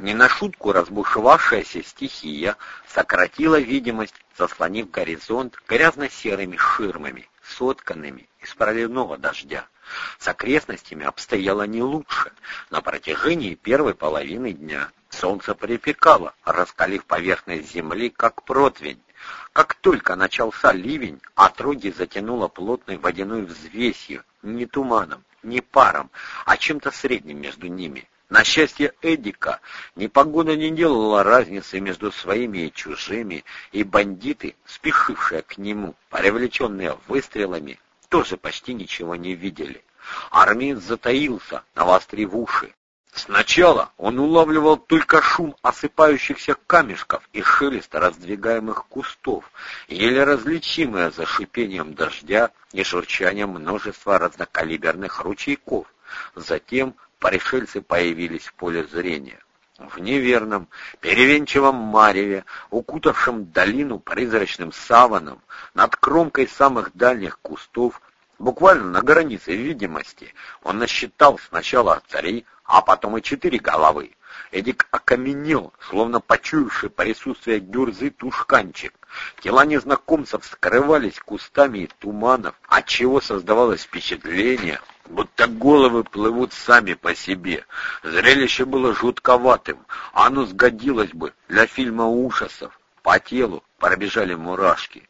Не на шутку разбушевавшаяся стихия сократила видимость, заслонив горизонт грязно-серыми ширмами, сотканными из проливного дождя. С окрестностями обстояло не лучше. На протяжении первой половины дня солнце припекало, раскалив поверхность земли, как противень. Как только начался ливень, отроги затянуло плотной водяной взвесью, не туманом, не паром, а чем-то средним между ними. На счастье Эдика, непогода не делала разницы между своими и чужими, и бандиты, спешившие к нему, привлеченные выстрелами, тоже почти ничего не видели. Армин затаился, навострив уши. Сначала он улавливал только шум осыпающихся камешков и шелест раздвигаемых кустов, еле различимое за шипением дождя и шурчанием множества разнокалиберных ручейков. Затем пришельцы появились в поле зрения. В неверном, перевенчивом мареве, укутавшем долину призрачным саваном, над кромкой самых дальних кустов, буквально на границе видимости, он насчитал сначала три, а потом и четыре головы. Эдик окаменел, словно почуявший присутствие гюрзы тушканчик. Тела незнакомцев скрывались кустами и туманов, отчего создавалось впечатление, будто головы плывут сами по себе. Зрелище было жутковатым, оно сгодилось бы для фильма ужасов. По телу пробежали мурашки.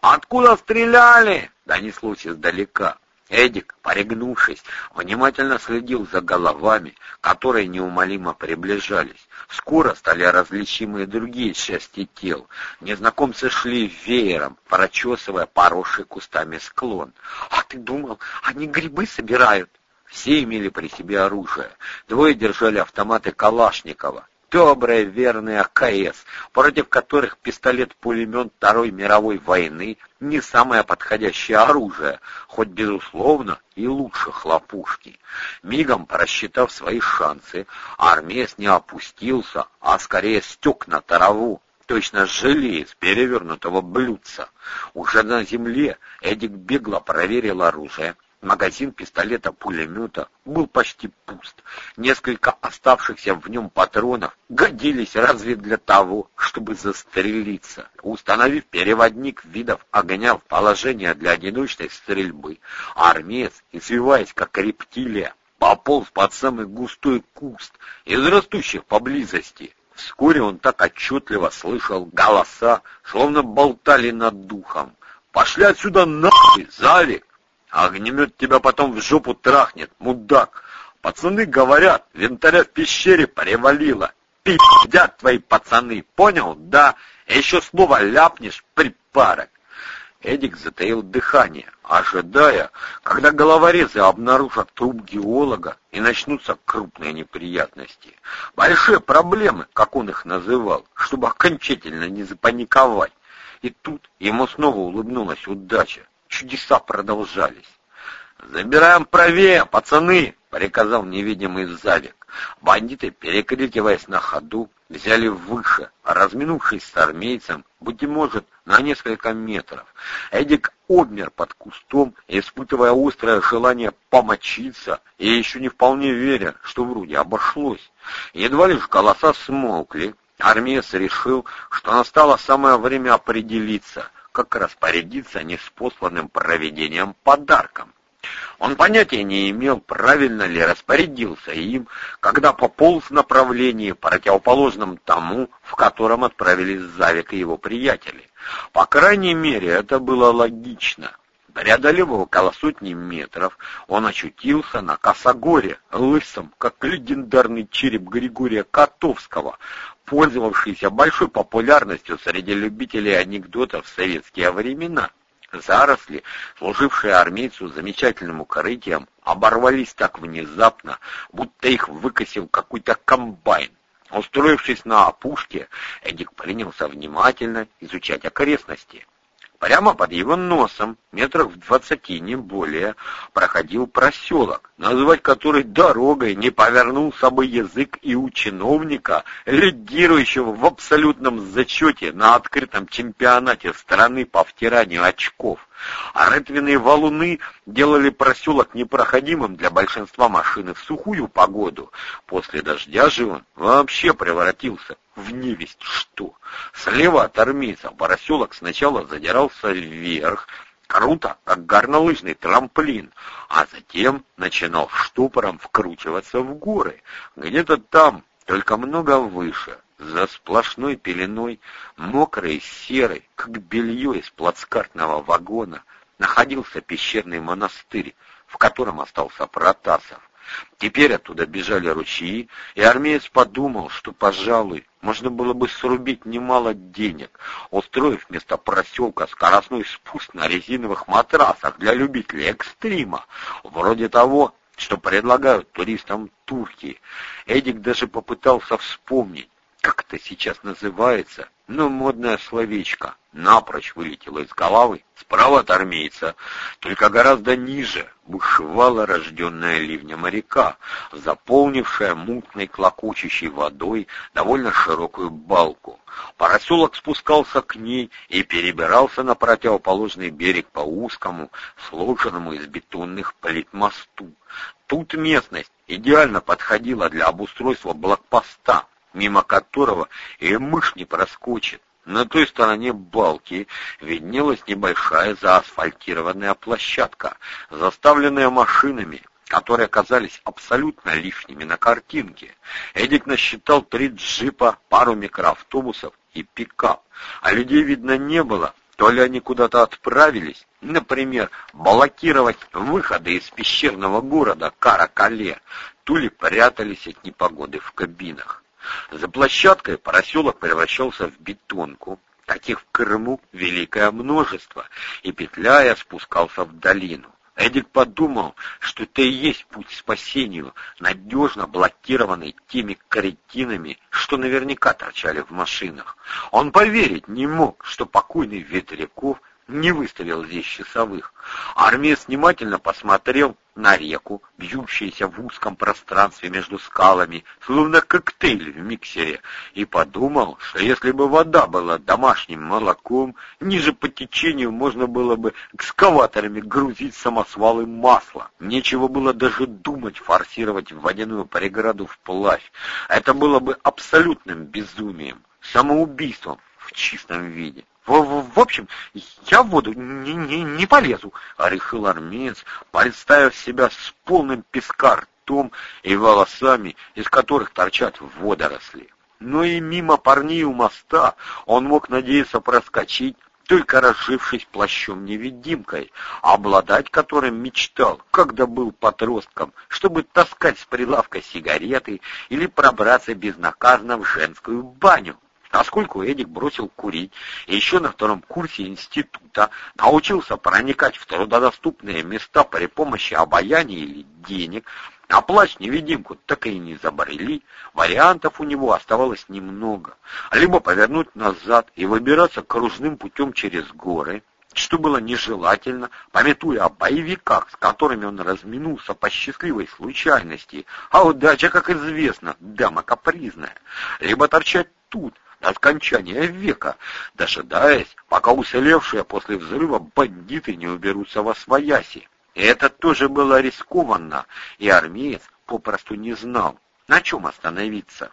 «Откуда стреляли?» — донеслось издалека. Эдик, порегнувшись, внимательно следил за головами, которые неумолимо приближались. Скоро стали различимы и другие части тел. Незнакомцы шли веером, прочесывая поросший кустами склон. «А ты думал, они грибы собирают?» Все имели при себе оружие. Двое держали автоматы Калашникова добрые верные АКС, против которых пистолет-пулемет Второй мировой войны не самое подходящее оружие, хоть, безусловно, и лучше хлопушки. Мигом просчитав свои шансы, армеец не опустился, а скорее стек на траву, точно желе из перевернутого блюдца. Уже на земле Эдик бегло проверил оружие, Магазин пистолета-пулемета был почти пуст. Несколько оставшихся в нем патронов годились разве для того, чтобы застрелиться. Установив переводник видов огня в положение для одиночной стрельбы, армеец, извиваясь как рептилия, пополз под самый густой куст из растущих поблизости. Вскоре он так отчетливо слышал голоса, словно болтали над духом. «Пошли отсюда нахуй, Завик!» Огнемет тебя потом в жопу трахнет, мудак. Пацаны говорят, винтаря в пещере привалило. Пиздят твои пацаны, понял? Да. Еще слово ляпнешь, припарок. Эдик затаил дыхание, ожидая, когда головорезы обнаружат труп геолога и начнутся крупные неприятности. Большие проблемы, как он их называл, чтобы окончательно не запаниковать. И тут ему снова улыбнулась удача чудеса продолжались. «Забираем правее, пацаны!» — приказал невидимый Завик. Бандиты, перекрикиваясь на ходу, взяли выше, разминувшись с армейцем, быть может, на несколько метров. Эдик обмер под кустом, испытывая острое желание помочиться, и еще не вполне веря, что вроде обошлось. Едва лишь голоса смолкли, армеец решил, что настало самое время определиться — как распорядиться неспосланным проведением подарком. Он понятия не имел, правильно ли распорядился им, когда пополз в направлении, противоположном тому, в котором отправились Завик и его приятели. По крайней мере, это было логично. Преодолев около сотни метров, он очутился на Косогоре, лысом, как легендарный череп Григория Котовского, пользовавшийся большой популярностью среди любителей анекдотов в советские времена. Заросли, служившие армейцу замечательным укрытием, оборвались так внезапно, будто их выкосил какой-то комбайн. Устроившись на опушке, Эдик принялся внимательно изучать окрестности. Прямо под его носом, метров в двадцати, не более, проходил проселок, назвать который дорогой не повернулся бы язык и у чиновника, лидирующего в абсолютном зачете на открытом чемпионате страны по втиранию очков. А рытвенные валуны делали проселок непроходимым для большинства машин в сухую погоду. После дождя же он вообще превратился в невесть что. Слева от армейца проселок сначала задирался вверх, круто, как горнолыжный трамплин, а затем начинал штопором вкручиваться в горы. Где-то там, только много выше, за сплошной пеленой, мокрой и серой, как белье из плацкартного вагона, находился пещерный монастырь, в котором остался Протасов. Теперь оттуда бежали ручьи, и армеец подумал, что, пожалуй, можно было бы срубить немало денег, устроив вместо проселка скоростной спуск на резиновых матрасах для любителей экстрима, вроде того, что предлагают туристам Турки. Эдик даже попытался вспомнить, как это сейчас называется, но модное словечко напрочь вылетело из головы. Справа от армейца, только гораздо ниже, бушевала рожденная ливнем река, заполнившая мутной клокочущей водой довольно широкую балку. Пороселок спускался к ней и перебирался на противоположный берег по узкому, сложенному из бетонных плит мосту. Тут местность идеально подходила для обустройства блокпоста, мимо которого и мышь не проскочит. На той стороне балки виднелась небольшая заасфальтированная площадка, заставленная машинами, которые оказались абсолютно лишними на картинке. Эдик насчитал три джипа, пару микроавтобусов и пикап, а людей видно не было, то ли они куда-то отправились, например, блокировать выходы из пещерного города Каракале, то ли прятались от непогоды в кабинах. За площадкой проселок превращался в бетонку, таких в Крыму великое множество, и, петляя, спускался в долину. Эдик подумал, что это и есть путь к спасению, надежно блокированный теми каретинами, что наверняка торчали в машинах. Он поверить не мог, что покойный Ветряков не выставил здесь часовых. Армеец внимательно посмотрел на реку, бьющуюся в узком пространстве между скалами, словно коктейль в миксере, и подумал, что если бы вода была домашним молоком, ниже по течению можно было бы экскаваторами грузить самосвалы масла. Нечего было даже думать форсировать водяную преграду вплавь. Это было бы абсолютным безумием, самоубийством в чистом виде. В, в, в общем, я в воду не, не, не полезу, — решил армеец, представив себя с полным песка ртом и волосами, из которых торчат водоросли. Но и мимо парней у моста он мог надеяться проскочить, только разжившись плащом-невидимкой, обладать которым мечтал, когда был подростком, чтобы таскать с прилавка сигареты или пробраться безнаказанно в женскую баню. Поскольку Эдик бросил курить и еще на втором курсе института научился проникать в трудодоступные места при помощи обаяния или денег, а плащ-невидимку так и не забрели, вариантов у него оставалось немного. Либо повернуть назад и выбираться кружным путем через горы, что было нежелательно, пометуя о боевиках, с которыми он разминулся по счастливой случайности, а удача, как известно, дама капризная, либо торчать тут, до скончания века, дожидаясь, пока уцелевшие после взрыва бандиты не уберутся во свояси. И это тоже было рискованно, и армеец попросту не знал, на чем остановиться.